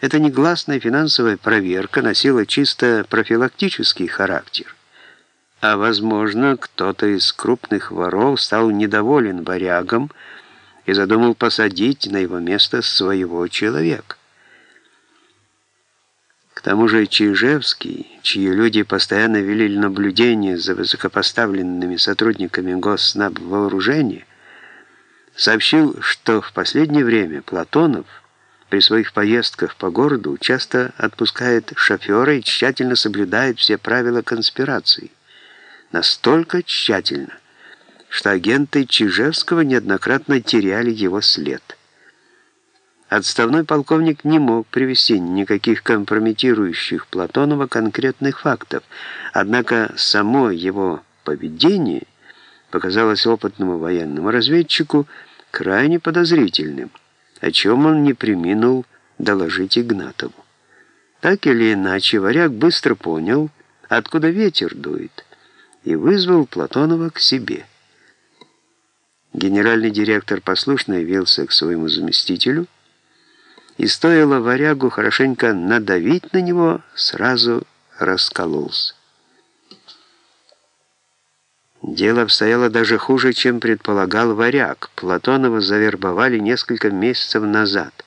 Эта негласная финансовая проверка носила чисто профилактический характер. А, возможно, кто-то из крупных воров стал недоволен варягом и задумал посадить на его место своего человека. К тому же Чижевский, чьи люди постоянно вели наблюдение за высокопоставленными сотрудниками Госснаб вооружения, сообщил, что в последнее время Платонов при своих поездках по городу часто отпускает шофера и тщательно соблюдает все правила конспирации. Настолько тщательно, что агенты Чижевского неоднократно теряли его след. Отставной полковник не мог привести никаких компрометирующих Платонова конкретных фактов, однако само его поведение показалось опытному военному разведчику крайне подозрительным, о чем он не приминул доложить Игнатову. Так или иначе, варяг быстро понял, откуда ветер дует, и вызвал Платонова к себе. Генеральный директор послушно явился к своему заместителю, и стоило варягу хорошенько надавить на него, сразу раскололся. Дело обстояло даже хуже, чем предполагал варяг. Платонова завербовали несколько месяцев назад.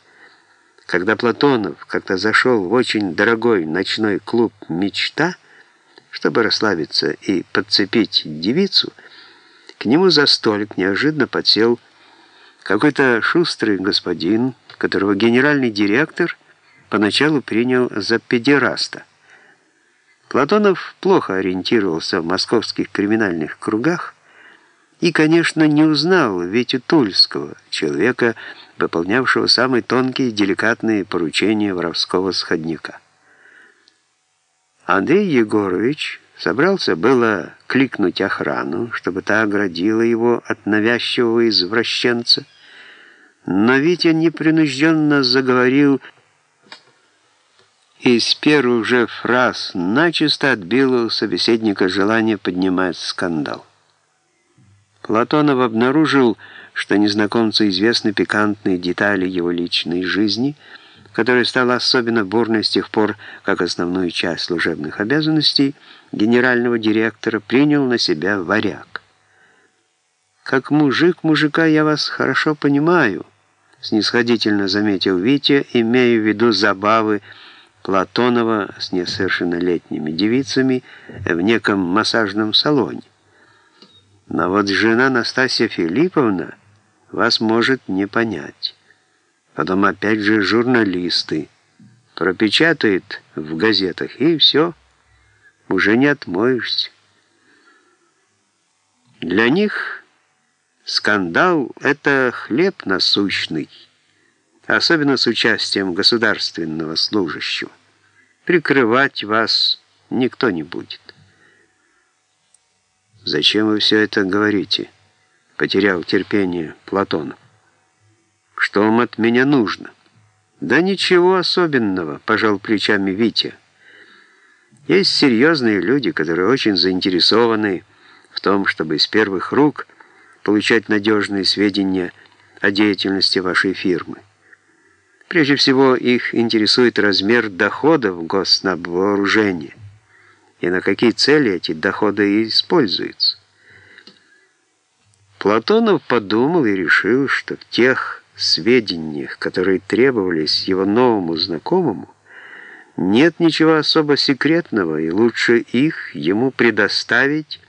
Когда Платонов как-то зашел в очень дорогой ночной клуб «Мечта», чтобы расслабиться и подцепить девицу, к нему за столик неожиданно подсел какой-то шустрый господин, которого генеральный директор поначалу принял за педераста. Платонов плохо ориентировался в московских криминальных кругах и, конечно, не узнал Витю Тульского, человека, выполнявшего самые тонкие и деликатные поручения воровского сходника. Андрей Егорович собрался было кликнуть охрану, чтобы та оградила его от навязчивого извращенца, но Витя непринужденно заговорил из первых же фраз начисто отбил у собеседника желание поднимать скандал. Платонов обнаружил, что незнакомцу известны пикантные детали его личной жизни, которая стала особенно бурной с тех пор, как основную часть служебных обязанностей генерального директора принял на себя варяг. «Как мужик мужика я вас хорошо понимаю», снисходительно заметил Витя, имея в виду забавы, Платонова с несовершеннолетними девицами в неком массажном салоне. Но вот жена Настасья Филипповна вас может не понять. Потом опять же журналисты пропечатают в газетах, и все, уже не отмоешься. Для них скандал — это хлеб насущный особенно с участием государственного служащего. Прикрывать вас никто не будет. «Зачем вы все это говорите?» — потерял терпение Платонов. «Что вам от меня нужно?» «Да ничего особенного», — пожал плечами Витя. «Есть серьезные люди, которые очень заинтересованы в том, чтобы из первых рук получать надежные сведения о деятельности вашей фирмы. Прежде всего, их интересует размер доходов госнабвооружения и на какие цели эти доходы используются. Платонов подумал и решил, что в тех сведениях, которые требовались его новому знакомому, нет ничего особо секретного, и лучше их ему предоставить,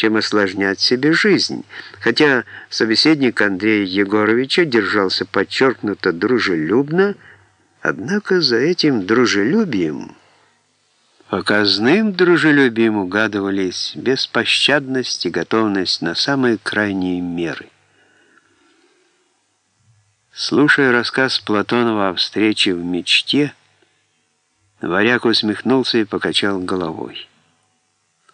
чем осложнять себе жизнь. Хотя собеседник Андрея Егоровича держался подчеркнуто дружелюбно, однако за этим дружелюбием, показным дружелюбием угадывались беспощадность и готовность на самые крайние меры. Слушая рассказ Платонова о встрече в мечте, Варяк усмехнулся и покачал головой.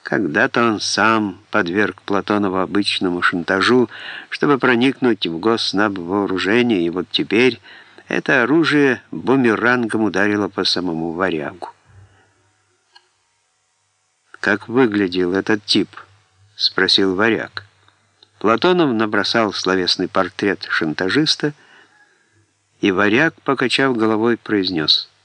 Когда-то он сам подверг Платонова обычному шантажу, чтобы проникнуть в госнаб вооружение, и вот теперь это оружие бумерангом ударило по самому варягу. «Как выглядел этот тип?» — спросил варяг. Платонов набросал словесный портрет шантажиста, и варяг, покачав головой, произнес —